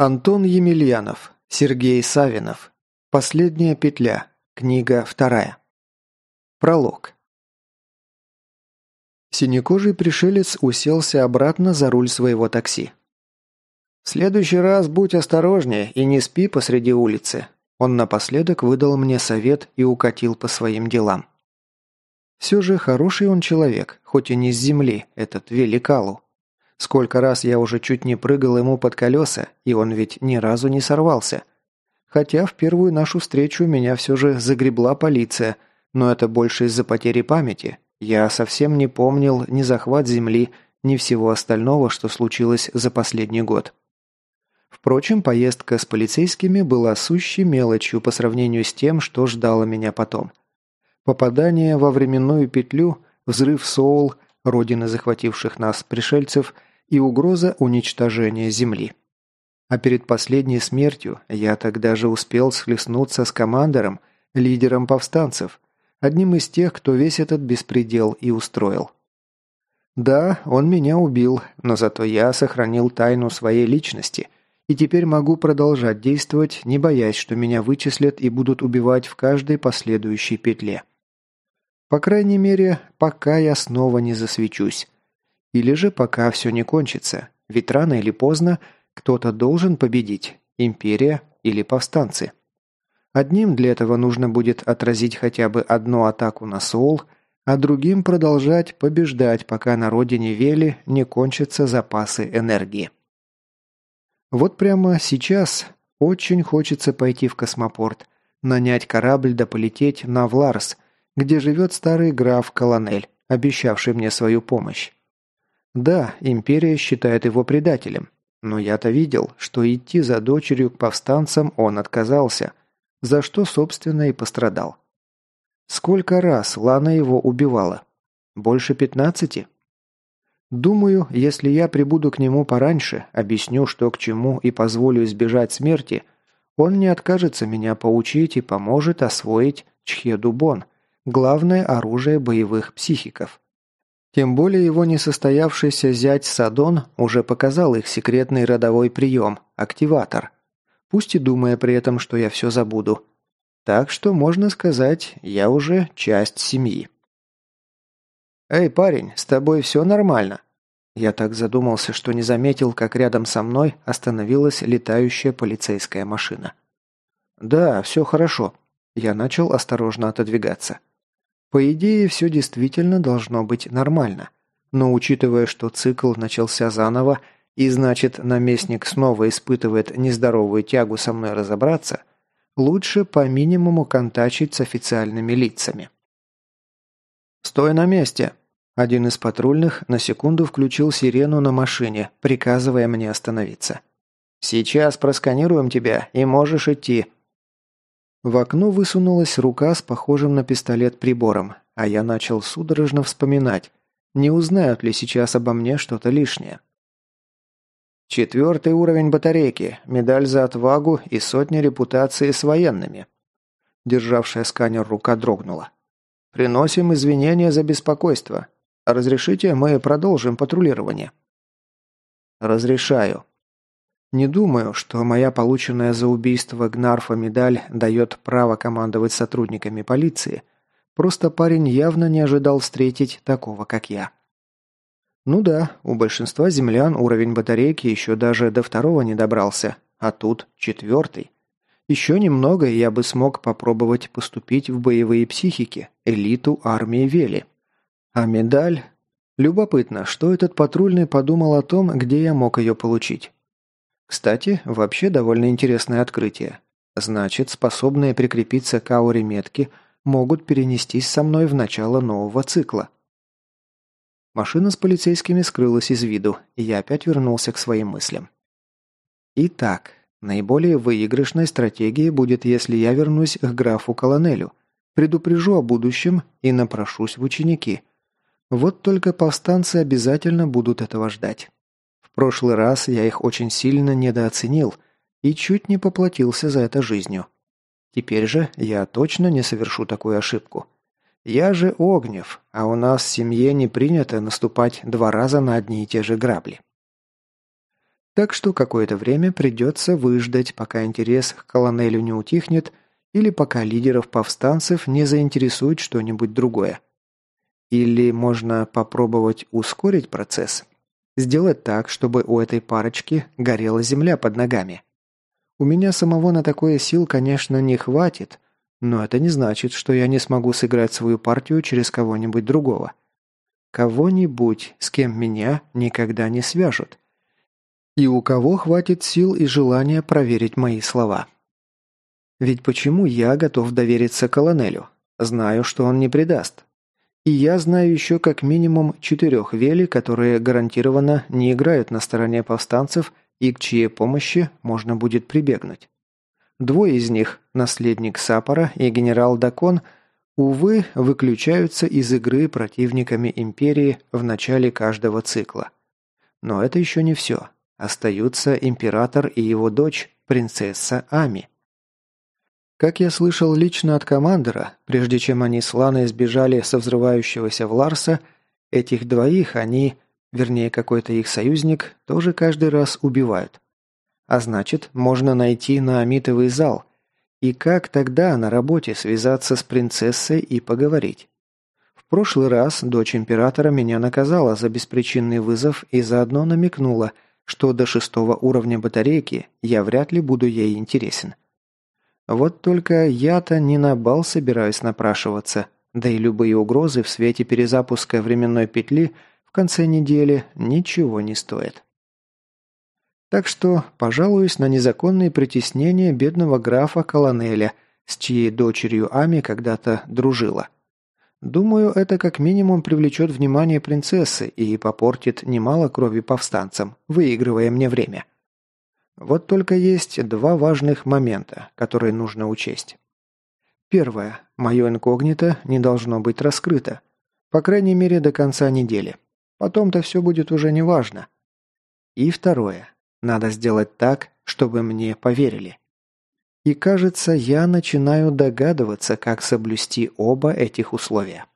Антон Емельянов, Сергей Савинов. Последняя петля. Книга вторая. Пролог. Синекожий пришелец уселся обратно за руль своего такси. «В следующий раз будь осторожнее и не спи посреди улицы». Он напоследок выдал мне совет и укатил по своим делам. Все же хороший он человек, хоть и не с земли, этот Великалу. Сколько раз я уже чуть не прыгал ему под колеса, и он ведь ни разу не сорвался. Хотя в первую нашу встречу меня все же загребла полиция, но это больше из-за потери памяти. Я совсем не помнил ни захват земли, ни всего остального, что случилось за последний год. Впрочем, поездка с полицейскими была сущей мелочью по сравнению с тем, что ждало меня потом. Попадание во временную петлю, взрыв Соул, родины захвативших нас пришельцев – и угроза уничтожения Земли. А перед последней смертью я тогда же успел схлестнуться с командором, лидером повстанцев, одним из тех, кто весь этот беспредел и устроил. Да, он меня убил, но зато я сохранил тайну своей личности и теперь могу продолжать действовать, не боясь, что меня вычислят и будут убивать в каждой последующей петле. По крайней мере, пока я снова не засвечусь. Или же пока все не кончится, ведь рано или поздно кто-то должен победить, империя или повстанцы. Одним для этого нужно будет отразить хотя бы одну атаку на Соул, а другим продолжать побеждать, пока на родине Вели не кончатся запасы энергии. Вот прямо сейчас очень хочется пойти в космопорт, нанять корабль да полететь на Вларс, где живет старый граф Колонель, обещавший мне свою помощь. Да, империя считает его предателем. Но я-то видел, что идти за дочерью к повстанцам он отказался, за что, собственно, и пострадал. Сколько раз Лана его убивала? Больше пятнадцати? Думаю, если я прибуду к нему пораньше, объясню, что к чему и позволю избежать смерти, он не откажется меня поучить и поможет освоить Чхедубон, главное оружие боевых психиков. Тем более его несостоявшийся зять Садон уже показал их секретный родовой прием – активатор. Пусть и думая при этом, что я все забуду. Так что, можно сказать, я уже часть семьи. «Эй, парень, с тобой все нормально?» Я так задумался, что не заметил, как рядом со мной остановилась летающая полицейская машина. «Да, все хорошо». Я начал осторожно отодвигаться. По идее, все действительно должно быть нормально. Но учитывая, что цикл начался заново, и значит, наместник снова испытывает нездоровую тягу со мной разобраться, лучше по минимуму контачить с официальными лицами. «Стой на месте!» Один из патрульных на секунду включил сирену на машине, приказывая мне остановиться. «Сейчас просканируем тебя, и можешь идти. В окно высунулась рука с похожим на пистолет прибором, а я начал судорожно вспоминать, не узнают ли сейчас обо мне что-то лишнее. Четвертый уровень батарейки, медаль за отвагу и сотня репутации с военными. Державшая сканер рука дрогнула. Приносим извинения за беспокойство. Разрешите, мы продолжим патрулирование. Разрешаю. Не думаю, что моя полученная за убийство Гнарфа медаль дает право командовать сотрудниками полиции. Просто парень явно не ожидал встретить такого, как я. Ну да, у большинства землян уровень батарейки еще даже до второго не добрался, а тут четвертый. Еще немного, и я бы смог попробовать поступить в боевые психики, элиту армии Вели. А медаль... Любопытно, что этот патрульный подумал о том, где я мог ее получить. Кстати, вообще довольно интересное открытие. Значит, способные прикрепиться к ауре метки могут перенестись со мной в начало нового цикла. Машина с полицейскими скрылась из виду, и я опять вернулся к своим мыслям. Итак, наиболее выигрышной стратегией будет, если я вернусь к графу Колонелю, предупрежу о будущем и напрошусь в ученики. Вот только повстанцы обязательно будут этого ждать прошлый раз я их очень сильно недооценил и чуть не поплатился за это жизнью. Теперь же я точно не совершу такую ошибку. Я же Огнев, а у нас в семье не принято наступать два раза на одни и те же грабли. Так что какое-то время придется выждать, пока интерес к колонелю не утихнет или пока лидеров повстанцев не заинтересует что-нибудь другое. Или можно попробовать ускорить процесс. Сделать так, чтобы у этой парочки горела земля под ногами. У меня самого на такое сил, конечно, не хватит, но это не значит, что я не смогу сыграть свою партию через кого-нибудь другого. Кого-нибудь, с кем меня никогда не свяжут. И у кого хватит сил и желания проверить мои слова. Ведь почему я готов довериться колонелю? Знаю, что он не предаст. И я знаю еще как минимум четырех вели, которые гарантированно не играют на стороне повстанцев и к чьей помощи можно будет прибегнуть. Двое из них, наследник Сапора и генерал Дакон, увы, выключаются из игры противниками Империи в начале каждого цикла. Но это еще не все. Остаются Император и его дочь, принцесса Ами. Как я слышал лично от командора, прежде чем они с Ланой сбежали со взрывающегося в Ларса, этих двоих они, вернее какой-то их союзник, тоже каждый раз убивают. А значит, можно найти на Амитовый зал. И как тогда на работе связаться с принцессой и поговорить? В прошлый раз дочь императора меня наказала за беспричинный вызов и заодно намекнула, что до шестого уровня батарейки я вряд ли буду ей интересен. Вот только я-то не на бал собираюсь напрашиваться, да и любые угрозы в свете перезапуска временной петли в конце недели ничего не стоят. Так что пожалуюсь на незаконные притеснения бедного графа Колонеля, с чьей дочерью Ами когда-то дружила. Думаю, это как минимум привлечет внимание принцессы и попортит немало крови повстанцам, выигрывая мне время. Вот только есть два важных момента, которые нужно учесть. Первое. Мое инкогнито не должно быть раскрыто. По крайней мере, до конца недели. Потом-то все будет уже неважно. И второе. Надо сделать так, чтобы мне поверили. И кажется, я начинаю догадываться, как соблюсти оба этих условия.